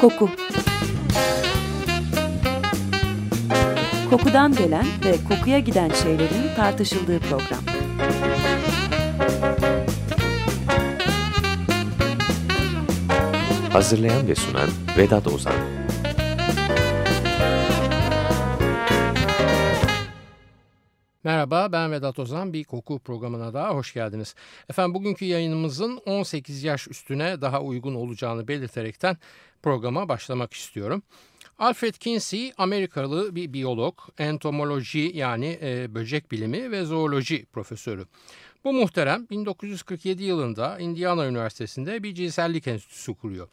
Koku Kokudan gelen ve kokuya giden şeylerin tartışıldığı program. Hazırlayan ve sunan Vedat Ozan Merhaba ben Vedat Ozan bir koku programına daha hoş geldiniz. Efendim bugünkü yayınımızın 18 yaş üstüne daha uygun olacağını belirterekten programa başlamak istiyorum. Alfred Kinsey Amerikalı bir biyolog, entomoloji yani e, böcek bilimi ve zooloji profesörü. Bu muhterem 1947 yılında Indiana Üniversitesi'nde bir cinsellik enstitüsü kuruyor.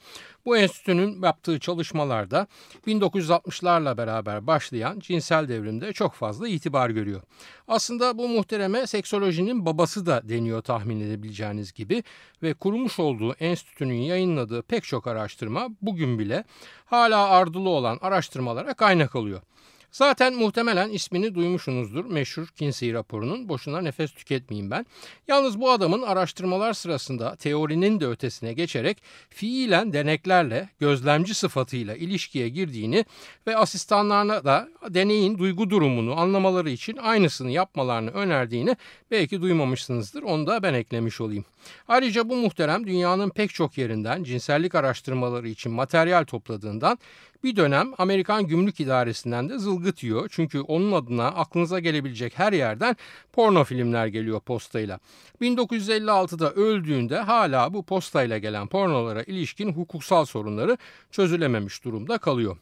Bu enstitünün yaptığı çalışmalarda 1960'larla beraber başlayan cinsel devrimde çok fazla itibar görüyor. Aslında bu muhtereme seksolojinin babası da deniyor tahmin edebileceğiniz gibi ve kurmuş olduğu enstitünün yayınladığı pek çok araştırma bugün bile hala ardılı olan araştırmalara kaynak alıyor. Zaten muhtemelen ismini duymuşsunuzdur meşhur Kinsey raporunun. Boşuna nefes tüketmeyeyim ben. Yalnız bu adamın araştırmalar sırasında teorinin de ötesine geçerek fiilen deneklerle gözlemci sıfatıyla ilişkiye girdiğini ve asistanlarına da deneyin duygu durumunu anlamaları için aynısını yapmalarını önerdiğini belki duymamışsınızdır. Onu da ben eklemiş olayım. Ayrıca bu muhterem dünyanın pek çok yerinden cinsellik araştırmaları için materyal topladığından bir dönem Amerikan Gümrük İdaresi'nden de zılgıt yiyor. Çünkü onun adına aklınıza gelebilecek her yerden porno filmler geliyor postayla. 1956'da öldüğünde hala bu postayla gelen pornolara ilişkin hukuksal sorunları çözülememiş durumda kalıyor.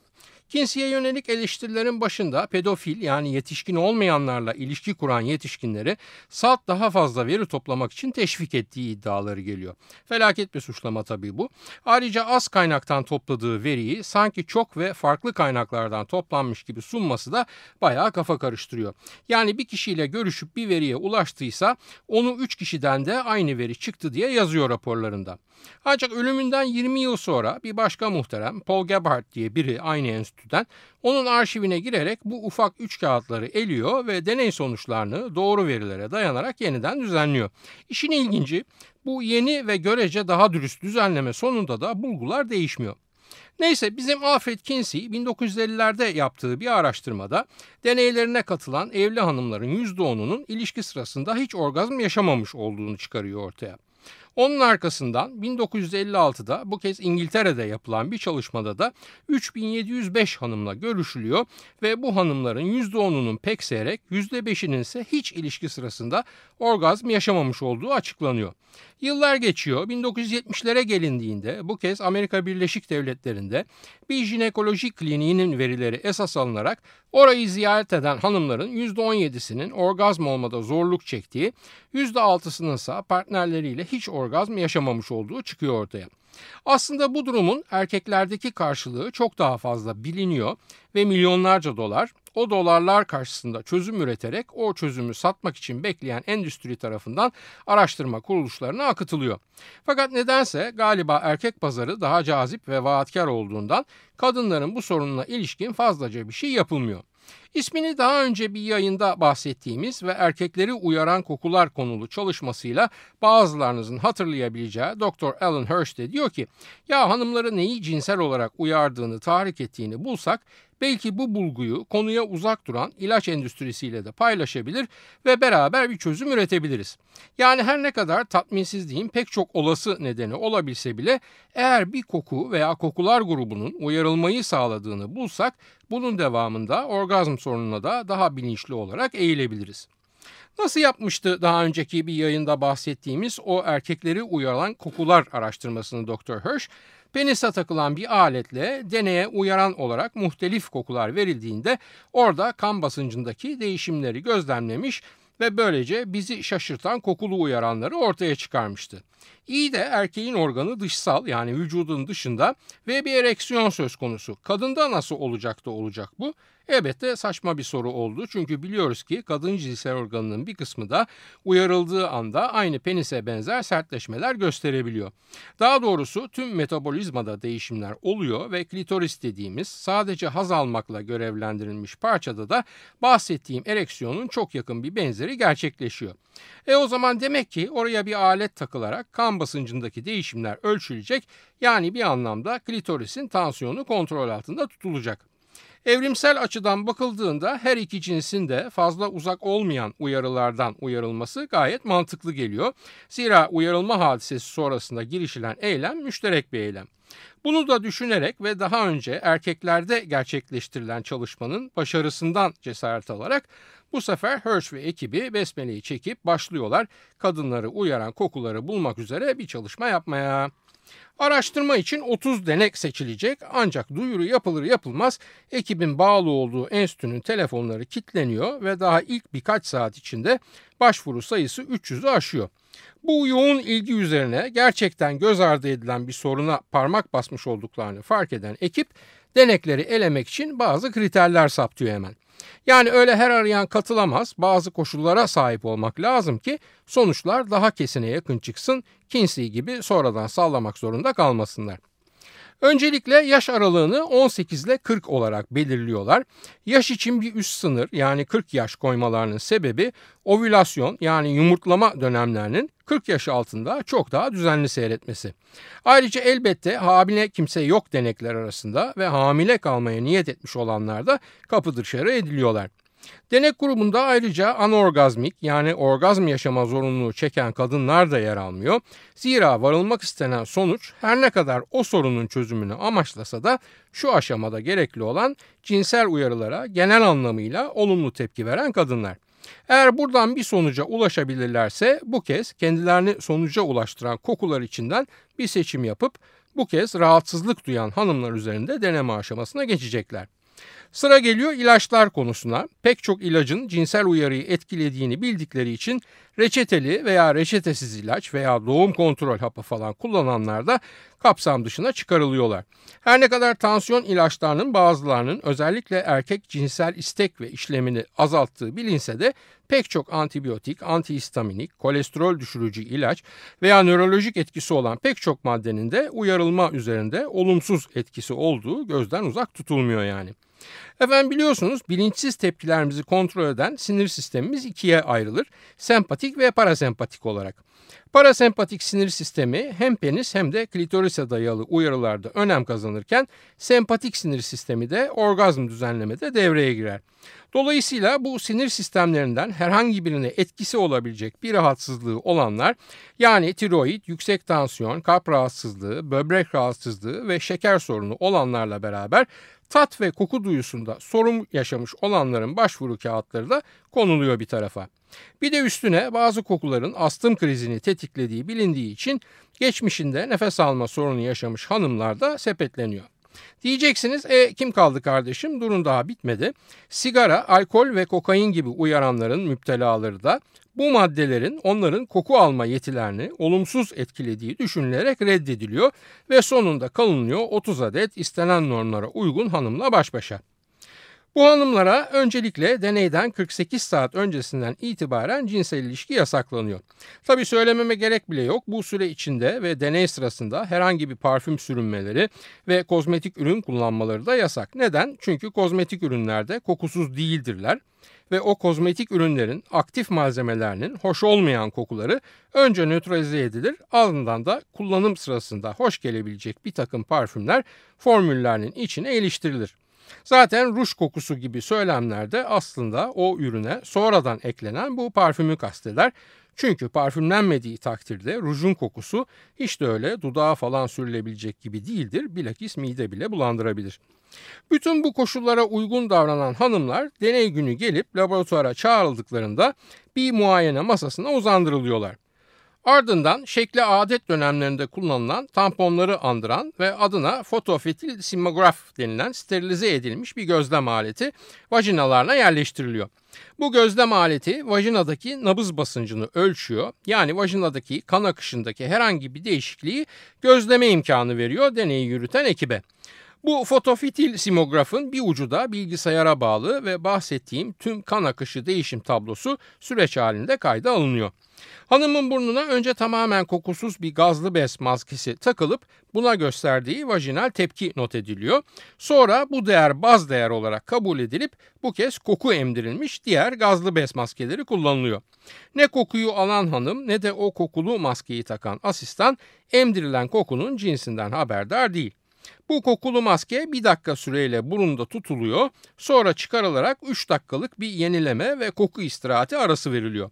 Kinsey'e yönelik eleştirilerin başında pedofil yani yetişkin olmayanlarla ilişki kuran yetişkinleri salt daha fazla veri toplamak için teşvik ettiği iddiaları geliyor. Felaket bir suçlama tabii bu. Ayrıca az kaynaktan topladığı veriyi sanki çok ve farklı kaynaklardan toplanmış gibi sunması da bayağı kafa karıştırıyor. Yani bir kişiyle görüşüp bir veriye ulaştıysa onu üç kişiden de aynı veri çıktı diye yazıyor raporlarında. Ancak ölümünden 20 yıl sonra bir başka muhterem Paul Gebhardt diye biri aynı enstitüden onun arşivine girerek bu ufak üç kağıtları eliyor ve deney sonuçlarını doğru verilere dayanarak yeniden düzenliyor. İşin ilginci bu yeni ve görece daha dürüst düzenleme sonunda da bulgular değişmiyor. Neyse bizim Alfred Kinsey 1950'lerde yaptığı bir araştırmada deneylerine katılan evli hanımların %10'unun ilişki sırasında hiç orgazm yaşamamış olduğunu çıkarıyor ortaya. Onun arkasından 1956'da bu kez İngiltere'de yapılan bir çalışmada da 3705 hanımla görüşülüyor ve bu hanımların %10'unun pek seyrek %5'inin ise hiç ilişki sırasında orgazm yaşamamış olduğu açıklanıyor. Yıllar geçiyor. 1970'lere gelindiğinde bu kez Amerika Birleşik Devletleri'nde bir jinekoloji kliniğinin verileri esas alınarak orayı ziyaret eden hanımların %17'sinin orgazm olmada zorluk çektiği, %6'sının ise partnerleriyle hiç orgazm yaşamamış olduğu çıkıyor ortaya. Aslında bu durumun erkeklerdeki karşılığı çok daha fazla biliniyor ve milyonlarca dolar o dolarlar karşısında çözüm üreterek o çözümü satmak için bekleyen endüstri tarafından araştırma kuruluşlarına akıtılıyor. Fakat nedense galiba erkek pazarı daha cazip ve vaatkar olduğundan kadınların bu sorununa ilişkin fazlaca bir şey yapılmıyor. İsmini daha önce bir yayında bahsettiğimiz ve erkekleri uyaran kokular konulu çalışmasıyla bazılarınızın hatırlayabileceği Dr. Alan Hirsch de diyor ki ya hanımları neyi cinsel olarak uyardığını tahrik ettiğini bulsak belki bu bulguyu konuya uzak duran ilaç endüstrisiyle de paylaşabilir ve beraber bir çözüm üretebiliriz. Yani her ne kadar tatminsizliğin pek çok olası nedeni olabilse bile eğer bir koku veya kokular grubunun uyarılmayı sağladığını bulsak bunun devamında orgazm sorununa da daha bilinçli olarak eğilebiliriz. Nasıl yapmıştı daha önceki bir yayında bahsettiğimiz o erkekleri uyaran kokular araştırmasını Dr. Hirsch? Penise takılan bir aletle deneye uyaran olarak muhtelif kokular verildiğinde orada kan basıncındaki değişimleri gözlemlemiş ve böylece bizi şaşırtan kokulu uyaranları ortaya çıkarmıştı. İyi de erkeğin organı dışsal yani vücudun dışında ve bir ereksiyon söz konusu. Kadında nasıl olacak da olacak bu? Elbette saçma bir soru oldu çünkü biliyoruz ki kadın cinsel organının bir kısmı da uyarıldığı anda aynı penise benzer sertleşmeler gösterebiliyor. Daha doğrusu tüm metabolizmada değişimler oluyor ve klitoris dediğimiz sadece haz almakla görevlendirilmiş parçada da bahsettiğim ereksiyonun çok yakın bir benzeri gerçekleşiyor. E o zaman demek ki oraya bir alet takılarak kan basıncındaki değişimler ölçülecek yani bir anlamda klitorisin tansiyonu kontrol altında tutulacak. Evrimsel açıdan bakıldığında her iki cinsin de fazla uzak olmayan uyarılardan uyarılması gayet mantıklı geliyor. Zira uyarılma hadisesi sonrasında girişilen eylem müşterek bir eylem. Bunu da düşünerek ve daha önce erkeklerde gerçekleştirilen çalışmanın başarısından cesaret alarak bu sefer Hirsch ve ekibi besmeleyi çekip başlıyorlar kadınları uyaran kokuları bulmak üzere bir çalışma yapmaya. Araştırma için 30 denek seçilecek ancak duyuru yapılır yapılmaz ekibin bağlı olduğu enstitünün telefonları kilitleniyor ve daha ilk birkaç saat içinde başvuru sayısı 300'ü aşıyor. Bu yoğun ilgi üzerine gerçekten göz ardı edilen bir soruna parmak basmış olduklarını fark eden ekip denekleri elemek için bazı kriterler saptıyor hemen. Yani öyle her arayan katılamaz, bazı koşullara sahip olmak lazım ki sonuçlar daha kesine yakın çıksın, Kinsey gibi sonradan sallamak zorunda kalmasınlar. Öncelikle yaş aralığını 18 ile 40 olarak belirliyorlar. Yaş için bir üst sınır yani 40 yaş koymalarının sebebi ovülasyon yani yumurtlama dönemlerinin 40 yaş altında çok daha düzenli seyretmesi. Ayrıca elbette hamile kimse yok denekler arasında ve hamile kalmaya niyet etmiş olanlar da kapı dışarı ediliyorlar. Denek grubunda ayrıca anorgazmik yani orgazm yaşama zorunluluğu çeken kadınlar da yer almıyor. Zira varılmak istenen sonuç her ne kadar o sorunun çözümünü amaçlasa da şu aşamada gerekli olan cinsel uyarılara genel anlamıyla olumlu tepki veren kadınlar. Eğer buradan bir sonuca ulaşabilirlerse bu kez kendilerini sonuca ulaştıran kokular içinden bir seçim yapıp bu kez rahatsızlık duyan hanımlar üzerinde deneme aşamasına geçecekler. Sıra geliyor ilaçlar konusuna. Pek çok ilacın cinsel uyarıyı etkilediğini bildikleri için reçeteli veya reçetesiz ilaç veya doğum kontrol hapı falan kullananlar da kapsam dışına çıkarılıyorlar. Her ne kadar tansiyon ilaçlarının bazılarının özellikle erkek cinsel istek ve işlemini azalttığı bilinse de pek çok antibiyotik, antihistaminik, kolesterol düşürücü ilaç veya nörolojik etkisi olan pek çok maddenin de uyarılma üzerinde olumsuz etkisi olduğu gözden uzak tutulmuyor yani. Efendim biliyorsunuz bilinçsiz tepkilerimizi kontrol eden sinir sistemimiz ikiye ayrılır. Sempatik ve parasempatik olarak. Parasempatik sinir sistemi hem penis hem de klitorise dayalı uyarılarda önem kazanırken sempatik sinir sistemi de orgazm düzenlemede devreye girer. Dolayısıyla bu sinir sistemlerinden herhangi birine etkisi olabilecek bir rahatsızlığı olanlar yani tiroid, yüksek tansiyon, kalp rahatsızlığı, böbrek rahatsızlığı ve şeker sorunu olanlarla beraber tat ve koku duyusunda sorun yaşamış olanların başvuru kağıtları da konuluyor bir tarafa. Bir de üstüne bazı kokuların astım krizini tetiklediği bilindiği için geçmişinde nefes alma sorunu yaşamış hanımlar da sepetleniyor. Diyeceksiniz e kim kaldı kardeşim durun daha bitmedi. Sigara, alkol ve kokain gibi uyaranların müptelaları da bu maddelerin onların koku alma yetilerini olumsuz etkilediği düşünülerek reddediliyor ve sonunda kalınıyor 30 adet istenen normlara uygun hanımla baş başa. Bu hanımlara öncelikle deneyden 48 saat öncesinden itibaren cinsel ilişki yasaklanıyor. Tabi söylememe gerek bile yok. Bu süre içinde ve deney sırasında herhangi bir parfüm sürünmeleri ve kozmetik ürün kullanmaları da yasak. Neden? Çünkü kozmetik ürünlerde kokusuz değildirler ve o kozmetik ürünlerin aktif malzemelerinin hoş olmayan kokuları önce nötralize edilir ardından da kullanım sırasında hoş gelebilecek bir takım parfümler formüllerinin içine iliştirilir. Zaten ruj kokusu gibi söylemlerde aslında o ürüne sonradan eklenen bu parfümü kasteder. Çünkü parfümlenmediği takdirde rujun kokusu hiç de öyle dudağa falan sürülebilecek gibi değildir. Bilakis mide bile bulandırabilir. Bütün bu koşullara uygun davranan hanımlar deney günü gelip laboratuvara çağrıldıklarında bir muayene masasına uzandırılıyorlar. Ardından şekli adet dönemlerinde kullanılan tamponları andıran ve adına fotofetil simograf denilen sterilize edilmiş bir gözlem aleti vajinalarına yerleştiriliyor. Bu gözlem aleti vajinadaki nabız basıncını ölçüyor. Yani vajinadaki kan akışındaki herhangi bir değişikliği gözleme imkanı veriyor deneyi yürüten ekibe. Bu fotofitil simografın bir ucu da bilgisayara bağlı ve bahsettiğim tüm kan akışı değişim tablosu süreç halinde kayda alınıyor. Hanımın burnuna önce tamamen kokusuz bir gazlı bez maskesi takılıp buna gösterdiği vajinal tepki not ediliyor. Sonra bu değer baz değer olarak kabul edilip bu kez koku emdirilmiş diğer gazlı bez maskeleri kullanılıyor. Ne kokuyu alan hanım ne de o kokulu maskeyi takan asistan emdirilen kokunun cinsinden haberdar değil. Bu kokulu maske bir dakika süreyle burunda tutuluyor. Sonra çıkarılarak 3 dakikalık bir yenileme ve koku istirahati arası veriliyor.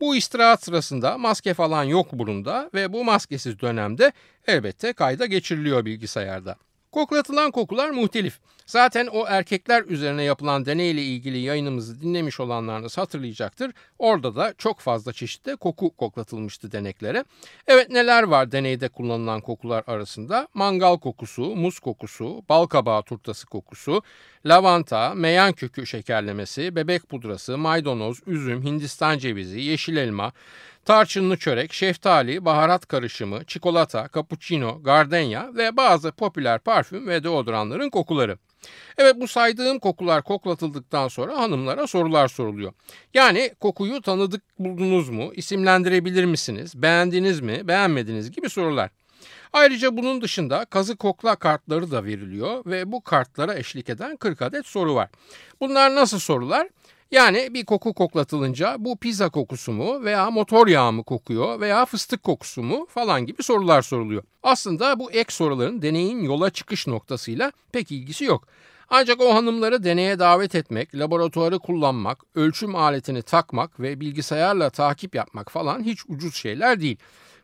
Bu istirahat sırasında maske falan yok burunda ve bu maskesiz dönemde elbette kayda geçiriliyor bilgisayarda. Koklatılan kokular muhtelif. Zaten o erkekler üzerine yapılan deneyle ilgili yayınımızı dinlemiş olanlarınız hatırlayacaktır. Orada da çok fazla çeşitte koku koklatılmıştı deneklere. Evet neler var deneyde kullanılan kokular arasında? Mangal kokusu, muz kokusu, bal kabağı turtası kokusu, lavanta, meyan kökü şekerlemesi, bebek pudrası, maydanoz, üzüm, hindistan cevizi, yeşil elma, tarçınlı çörek, şeftali, baharat karışımı, çikolata, cappuccino, gardenya ve bazı popüler parfüm ve deodorantların kokuları. Evet bu saydığım kokular koklatıldıktan sonra hanımlara sorular soruluyor. Yani kokuyu tanıdık buldunuz mu, isimlendirebilir misiniz, beğendiniz mi, beğenmediniz gibi sorular. Ayrıca bunun dışında kazı kokla kartları da veriliyor ve bu kartlara eşlik eden 40 adet soru var. Bunlar nasıl sorular? Yani bir koku koklatılınca bu pizza kokusu mu veya motor yağı mı kokuyor veya fıstık kokusu mu falan gibi sorular soruluyor. Aslında bu ek soruların deneyin yola çıkış noktasıyla pek ilgisi yok. Ancak o hanımları deneye davet etmek, laboratuvarı kullanmak, ölçüm aletini takmak ve bilgisayarla takip yapmak falan hiç ucuz şeyler değil.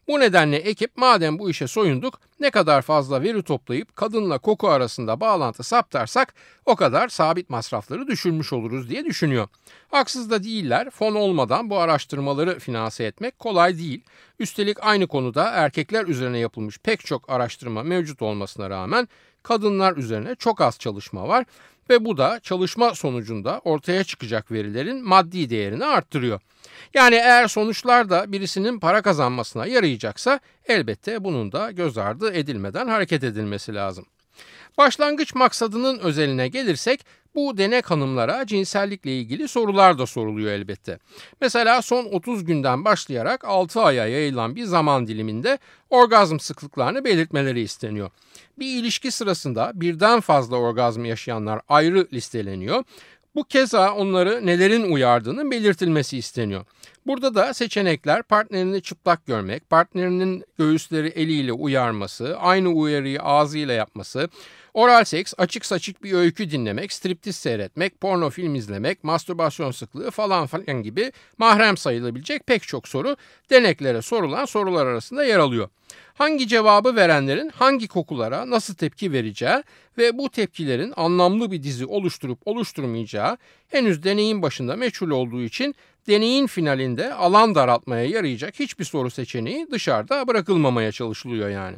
Bu nedenle ekip madem bu işe soyunduk ne kadar fazla veri toplayıp kadınla koku arasında bağlantı saptarsak o kadar sabit masrafları düşürmüş oluruz diye düşünüyor. Haksız da değiller fon olmadan bu araştırmaları finanse etmek kolay değil. Üstelik aynı konuda erkekler üzerine yapılmış pek çok araştırma mevcut olmasına rağmen kadınlar üzerine çok az çalışma var ve bu da çalışma sonucunda ortaya çıkacak verilerin maddi değerini arttırıyor. Yani eğer sonuçlar da birisinin para kazanmasına yarayacaksa elbette bunun da göz ardı edilmeden hareket edilmesi lazım. Başlangıç maksadının özeline gelirsek bu denek hanımlara cinsellikle ilgili sorular da soruluyor elbette. Mesela son 30 günden başlayarak 6 aya yayılan bir zaman diliminde orgazm sıklıklarını belirtmeleri isteniyor. Bir ilişki sırasında birden fazla orgazm yaşayanlar ayrı listeleniyor. Bu keza onları nelerin uyardığının belirtilmesi isteniyor. Burada da seçenekler partnerini çıplak görmek, partnerinin göğüsleri eliyle uyarması, aynı uyarıyı ağzıyla yapması, Oral seks, açık saçık bir öykü dinlemek, striptiz seyretmek, porno film izlemek, mastürbasyon sıklığı falan falan gibi mahrem sayılabilecek pek çok soru deneklere sorulan sorular arasında yer alıyor. Hangi cevabı verenlerin hangi kokulara nasıl tepki vereceği ve bu tepkilerin anlamlı bir dizi oluşturup oluşturmayacağı henüz deneyin başında meçhul olduğu için deneyin finalinde alan daraltmaya yarayacak hiçbir soru seçeneği dışarıda bırakılmamaya çalışılıyor yani.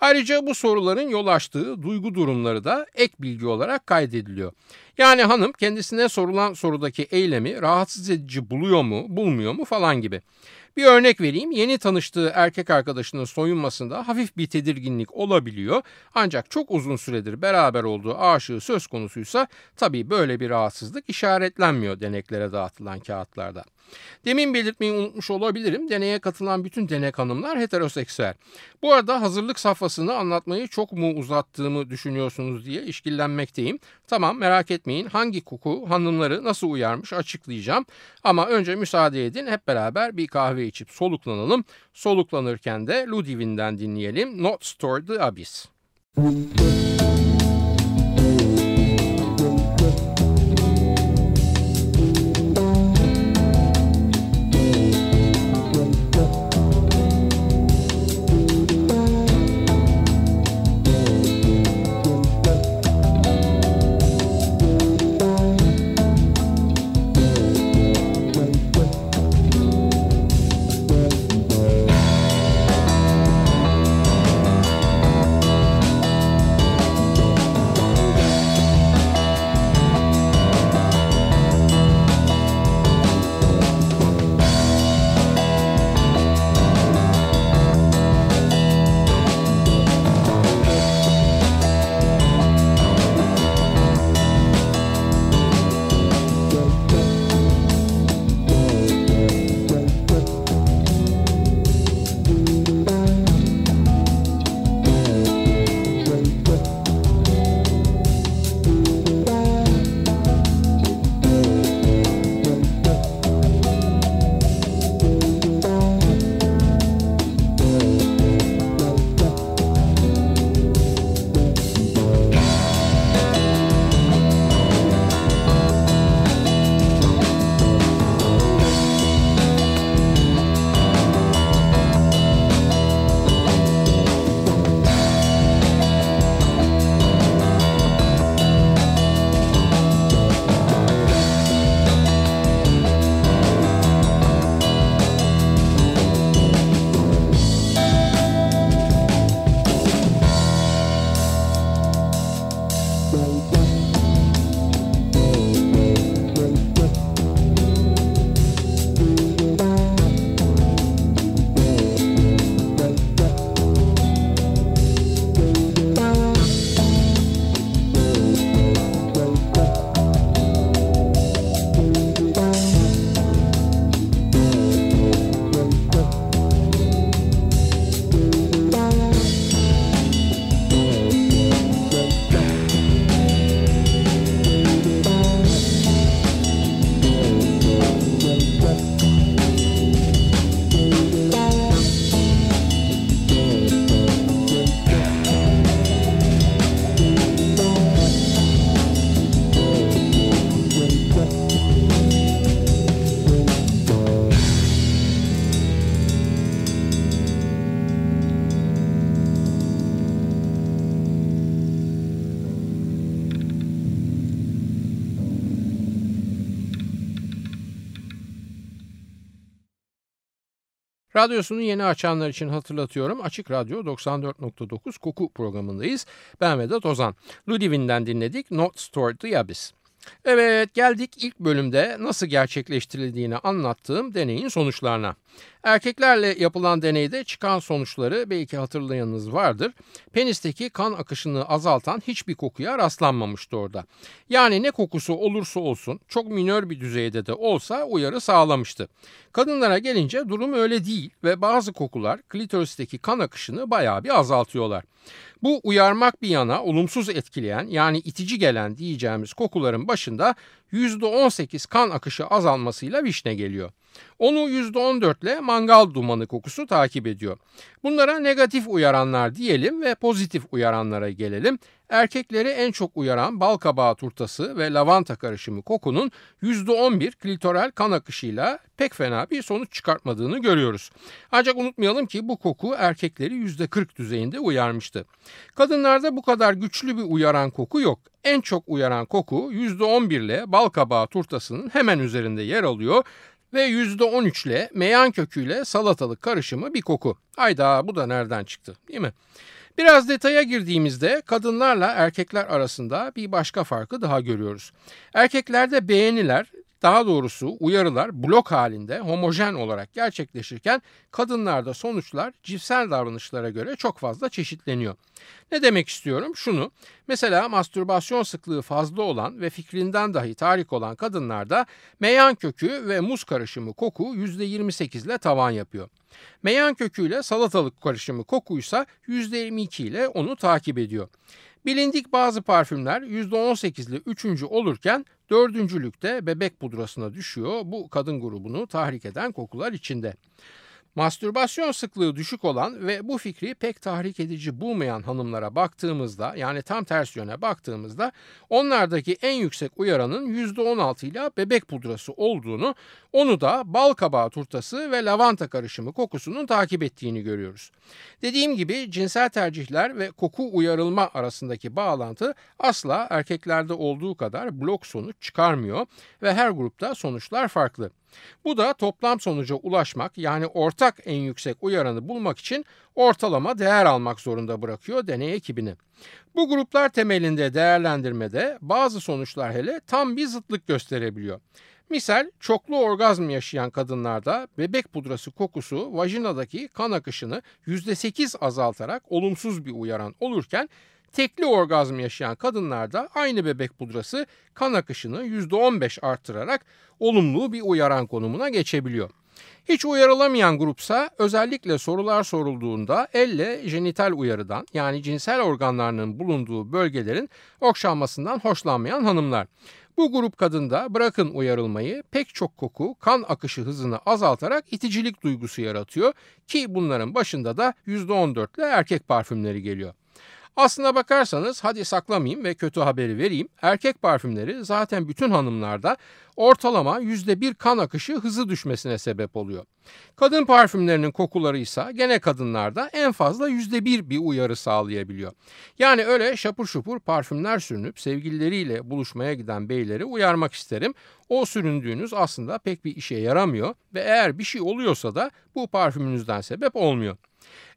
Ayrıca bu soruların yol açtığı duygu durumları da ek bilgi olarak kaydediliyor. Yani hanım kendisine sorulan sorudaki eylemi rahatsız edici buluyor mu, bulmuyor mu falan gibi. Bir örnek vereyim. Yeni tanıştığı erkek arkadaşının soyunmasında hafif bir tedirginlik olabiliyor. Ancak çok uzun süredir beraber olduğu aşığı söz konusuysa tabii böyle bir rahatsızlık işaretlenmiyor deneklere dağıtılan kağıtlarda. Demin belirtmeyi unutmuş olabilirim. Deneye katılan bütün denek hanımlar heteroseksüel. Bu arada hazırlık safhasını anlatmayı çok mu uzattığımı düşünüyorsunuz diye işkillenmekteyim. Tamam merak etmeyin hangi koku hanımları nasıl uyarmış açıklayacağım. Ama önce müsaade edin hep beraber bir kahve içip soluklanalım. Soluklanırken de Ludwig'den dinleyelim Not Store the Abyss. Radyosunu yeni açanlar için hatırlatıyorum. Açık Radyo 94.9 Koku programındayız. Ben Vedat Ozan. Ludwig'den dinledik Not Stored the Abyss. Evet geldik ilk bölümde nasıl gerçekleştirildiğini anlattığım deneyin sonuçlarına. Erkeklerle yapılan deneyde çıkan sonuçları belki hatırlayanınız vardır. Penisteki kan akışını azaltan hiçbir kokuya rastlanmamıştı orada. Yani ne kokusu olursa olsun çok minör bir düzeyde de olsa uyarı sağlamıştı. Kadınlara gelince durum öyle değil ve bazı kokular klitoristeki kan akışını bayağı bir azaltıyorlar. Bu uyarmak bir yana olumsuz etkileyen yani itici gelen diyeceğimiz kokuların başında %18 kan akışı azalmasıyla vişne geliyor. Onu %14 ile mangal dumanı kokusu takip ediyor. Bunlara negatif uyaranlar diyelim ve pozitif uyaranlara gelelim. Erkekleri en çok uyaran bal kabağı turtası ve lavanta karışımı kokunun %11 klitoral kan akışıyla pek fena bir sonuç çıkartmadığını görüyoruz. Ancak unutmayalım ki bu koku erkekleri %40 düzeyinde uyarmıştı. Kadınlarda bu kadar güçlü bir uyaran koku yok. En çok uyaran koku %11 ile bal kabağı turtasının hemen üzerinde yer alıyor ve %13 ile meyan köküyle salatalık karışımı bir koku. Hayda bu da nereden çıktı değil mi? Biraz detaya girdiğimizde kadınlarla erkekler arasında bir başka farkı daha görüyoruz. Erkeklerde beğeniler daha doğrusu uyarılar blok halinde homojen olarak gerçekleşirken kadınlarda sonuçlar cinsel davranışlara göre çok fazla çeşitleniyor. Ne demek istiyorum? Şunu, mesela mastürbasyon sıklığı fazla olan ve fikrinden dahi tahrik olan kadınlarda meyan kökü ve muz karışımı koku %28 ile tavan yapıyor. Meyan köküyle salatalık karışımı kokuysa %22 ile onu takip ediyor. Bilindik bazı parfümler %18 ile 3. olurken dördüncülükte bebek pudrasına düşüyor bu kadın grubunu tahrik eden kokular içinde. Mastürbasyon sıklığı düşük olan ve bu fikri pek tahrik edici bulmayan hanımlara baktığımızda yani tam ters yöne baktığımızda onlardaki en yüksek uyaranın %16 ile bebek pudrası olduğunu onu da bal kabağı turtası ve lavanta karışımı kokusunun takip ettiğini görüyoruz. Dediğim gibi cinsel tercihler ve koku uyarılma arasındaki bağlantı asla erkeklerde olduğu kadar blok sonuç çıkarmıyor ve her grupta sonuçlar farklı. Bu da toplam sonuca ulaşmak yani ortak en yüksek uyaranı bulmak için ortalama değer almak zorunda bırakıyor deney ekibini. Bu gruplar temelinde değerlendirmede bazı sonuçlar hele tam bir zıtlık gösterebiliyor. Misal çoklu orgazm yaşayan kadınlarda bebek pudrası kokusu vajinadaki kan akışını %8 azaltarak olumsuz bir uyaran olurken tekli orgazm yaşayan kadınlarda aynı bebek pudrası kan akışını %15 arttırarak olumlu bir uyaran konumuna geçebiliyor. Hiç uyarılamayan grupsa özellikle sorular sorulduğunda elle jenital uyarıdan yani cinsel organlarının bulunduğu bölgelerin okşanmasından hoşlanmayan hanımlar. Bu grup kadında bırakın uyarılmayı pek çok koku kan akışı hızını azaltarak iticilik duygusu yaratıyor ki bunların başında da %14 ile erkek parfümleri geliyor. Aslına bakarsanız hadi saklamayayım ve kötü haberi vereyim. Erkek parfümleri zaten bütün hanımlarda ortalama %1 kan akışı hızı düşmesine sebep oluyor. Kadın parfümlerinin kokuları ise gene kadınlarda en fazla %1 bir uyarı sağlayabiliyor. Yani öyle şapur şupur parfümler sürünüp sevgilileriyle buluşmaya giden beyleri uyarmak isterim. O süründüğünüz aslında pek bir işe yaramıyor ve eğer bir şey oluyorsa da bu parfümünüzden sebep olmuyor.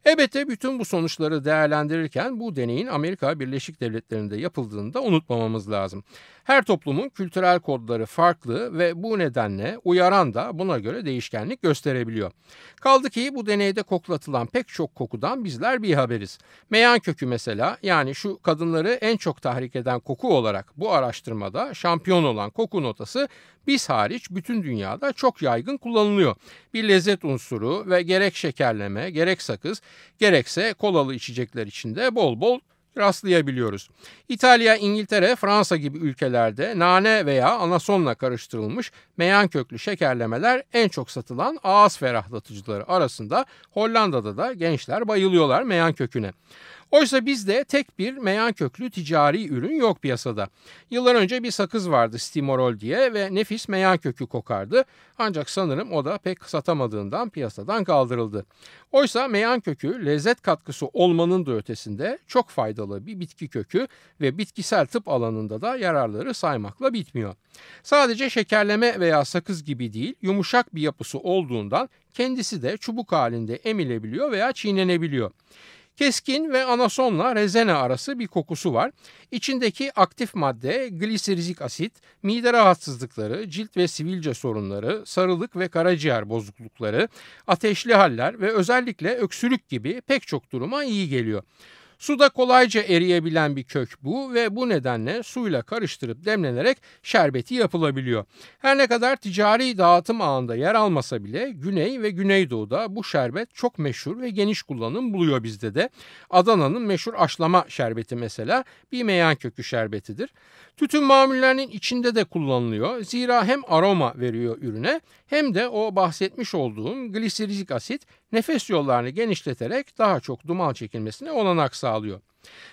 Elbette bütün bu sonuçları değerlendirirken bu deneyin Amerika Birleşik Devletleri'nde yapıldığını da unutmamamız lazım. Her toplumun kültürel kodları farklı ve bu nedenle uyaran da buna göre değişkenlik gösterebiliyor. Kaldı ki bu deneyde koklatılan pek çok kokudan bizler bir haberiz. Meyan kökü mesela yani şu kadınları en çok tahrik eden koku olarak bu araştırmada şampiyon olan koku notası biz hariç bütün dünyada çok yaygın kullanılıyor. Bir lezzet unsuru ve gerek şekerleme, gerek sakız, gerekse kolalı içecekler içinde bol bol rastlayabiliyoruz. İtalya, İngiltere, Fransa gibi ülkelerde nane veya anasonla karıştırılmış meyan köklü şekerlemeler en çok satılan ağız ferahlatıcıları arasında Hollanda'da da gençler bayılıyorlar meyan köküne. Oysa bizde tek bir meyan köklü ticari ürün yok piyasada. Yıllar önce bir sakız vardı Stimorol diye ve nefis meyan kökü kokardı. Ancak sanırım o da pek satamadığından piyasadan kaldırıldı. Oysa meyan kökü lezzet katkısı olmanın da ötesinde çok faydalı bir bitki kökü ve bitkisel tıp alanında da yararları saymakla bitmiyor. Sadece şekerleme veya sakız gibi değil, yumuşak bir yapısı olduğundan kendisi de çubuk halinde emilebiliyor veya çiğnenebiliyor. Keskin ve anasonla rezene arası bir kokusu var. İçindeki aktif madde gliserizik asit, mide rahatsızlıkları, cilt ve sivilce sorunları, sarılık ve karaciğer bozuklukları, ateşli haller ve özellikle öksürük gibi pek çok duruma iyi geliyor. Suda kolayca eriyebilen bir kök bu ve bu nedenle suyla karıştırıp demlenerek şerbeti yapılabiliyor. Her ne kadar ticari dağıtım ağında yer almasa bile Güney ve Güneydoğu'da bu şerbet çok meşhur ve geniş kullanım buluyor bizde de. Adana'nın meşhur aşlama şerbeti mesela bir meyan kökü şerbetidir. Tütün mamullerinin içinde de kullanılıyor. Zira hem aroma veriyor ürüne hem de o bahsetmiş olduğum gliserizik asit nefes yollarını genişleterek daha çok duman çekilmesine olanak sağlıyor.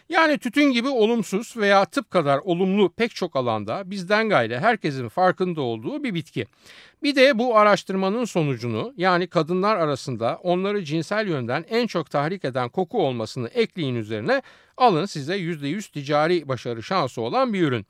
Yani tütün gibi olumsuz veya tıp kadar olumlu pek çok alanda bizden gayrı herkesin farkında olduğu bir bitki. Bir de bu araştırmanın sonucunu yani kadınlar arasında onları cinsel yönden en çok tahrik eden koku olmasını ekleyin üzerine alın size %100 ticari başarı şansı olan bir ürün.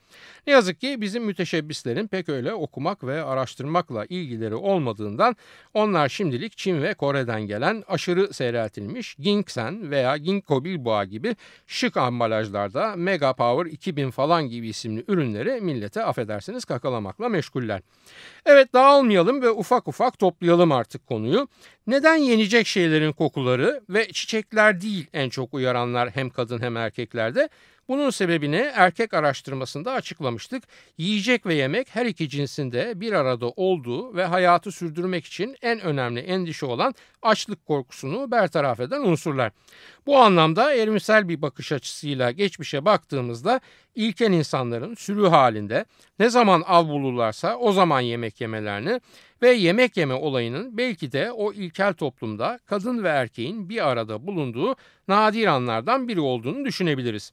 Ne yazık ki bizim müteşebbislerin pek öyle okumak ve araştırmakla ilgileri olmadığından onlar şimdilik Çin ve Kore'den gelen aşırı seyreltilmiş Ginksen veya Ginkgo bilboğa gibi şık ambalajlarda Mega Power 2000 falan gibi isimli ürünleri millete affedersiniz kakalamakla meşguller. Evet dağılmayalım ve ufak ufak toplayalım artık konuyu. Neden yenecek şeylerin kokuları ve çiçekler değil en çok uyaranlar hem kadın hem erkeklerde? Bunun sebebini erkek araştırmasında açıklamıştık. Yiyecek ve yemek her iki cinsinde bir arada olduğu ve hayatı sürdürmek için en önemli endişe olan açlık korkusunu bertaraf eden unsurlar. Bu anlamda evrimsel bir bakış açısıyla geçmişe baktığımızda ilken insanların sürü halinde ne zaman av bulurlarsa o zaman yemek yemelerini ve yemek yeme olayının belki de o ilkel toplumda kadın ve erkeğin bir arada bulunduğu nadir anlardan biri olduğunu düşünebiliriz.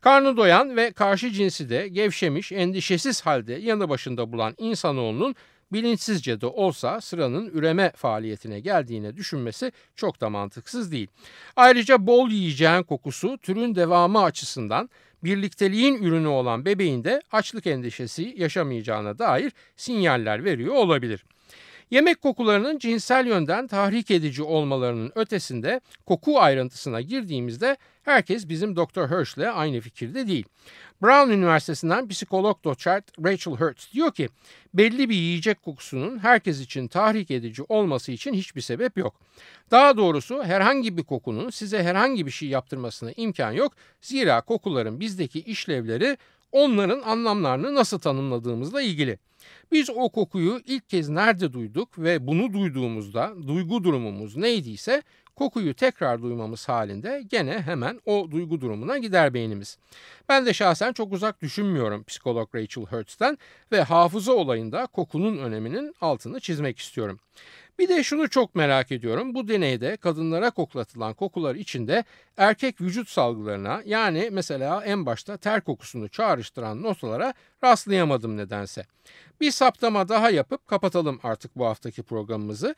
Karnı doyan ve karşı cinsi de gevşemiş, endişesiz halde yanı başında bulan insanoğlunun bilinçsizce de olsa sıranın üreme faaliyetine geldiğine düşünmesi çok da mantıksız değil. Ayrıca bol yiyeceğin kokusu türün devamı açısından birlikteliğin ürünü olan bebeğin de açlık endişesi yaşamayacağına dair sinyaller veriyor olabilir. Yemek kokularının cinsel yönden tahrik edici olmalarının ötesinde koku ayrıntısına girdiğimizde herkes bizim Dr. Hirsch'le aynı fikirde değil. Brown Üniversitesi'nden psikolog doçent Rachel Hertz diyor ki belli bir yiyecek kokusunun herkes için tahrik edici olması için hiçbir sebep yok. Daha doğrusu herhangi bir kokunun size herhangi bir şey yaptırmasına imkan yok. Zira kokuların bizdeki işlevleri onların anlamlarını nasıl tanımladığımızla ilgili. Biz o kokuyu ilk kez nerede duyduk ve bunu duyduğumuzda duygu durumumuz neydiyse kokuyu tekrar duymamız halinde gene hemen o duygu durumuna gider beynimiz. Ben de şahsen çok uzak düşünmüyorum psikolog Rachel Hertz'ten ve hafıza olayında kokunun öneminin altını çizmek istiyorum. Bir de şunu çok merak ediyorum. Bu deneyde kadınlara koklatılan kokular içinde erkek vücut salgılarına yani mesela en başta ter kokusunu çağrıştıran notalara rastlayamadım nedense. Bir saptama daha yapıp kapatalım artık bu haftaki programımızı.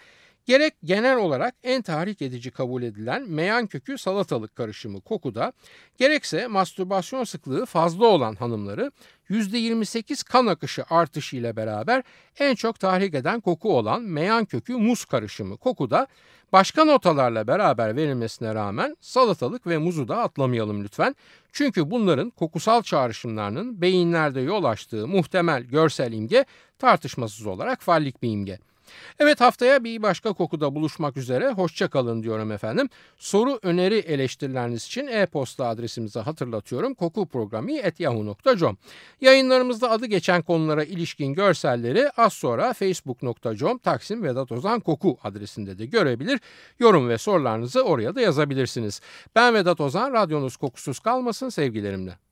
Gerek genel olarak en tahrik edici kabul edilen meyan kökü salatalık karışımı kokuda, gerekse mastürbasyon sıklığı fazla olan hanımları %28 kan akışı artışı ile beraber en çok tahrik eden koku olan meyan kökü muz karışımı kokuda başka notalarla beraber verilmesine rağmen salatalık ve muzu da atlamayalım lütfen. Çünkü bunların kokusal çağrışımlarının beyinlerde yol açtığı muhtemel görsel imge tartışmasız olarak fallik bir imge. Evet haftaya bir başka kokuda buluşmak üzere. Hoşçakalın diyorum efendim. Soru, öneri, eleştirileriniz için e-posta adresimizi hatırlatıyorum. kokuprogrami.yahoo.com Yayınlarımızda adı geçen konulara ilişkin görselleri az sonra facebook.com Taksim Vedat Ozan Koku adresinde de görebilir. Yorum ve sorularınızı oraya da yazabilirsiniz. Ben Vedat Ozan, radyonuz kokusuz kalmasın sevgilerimle.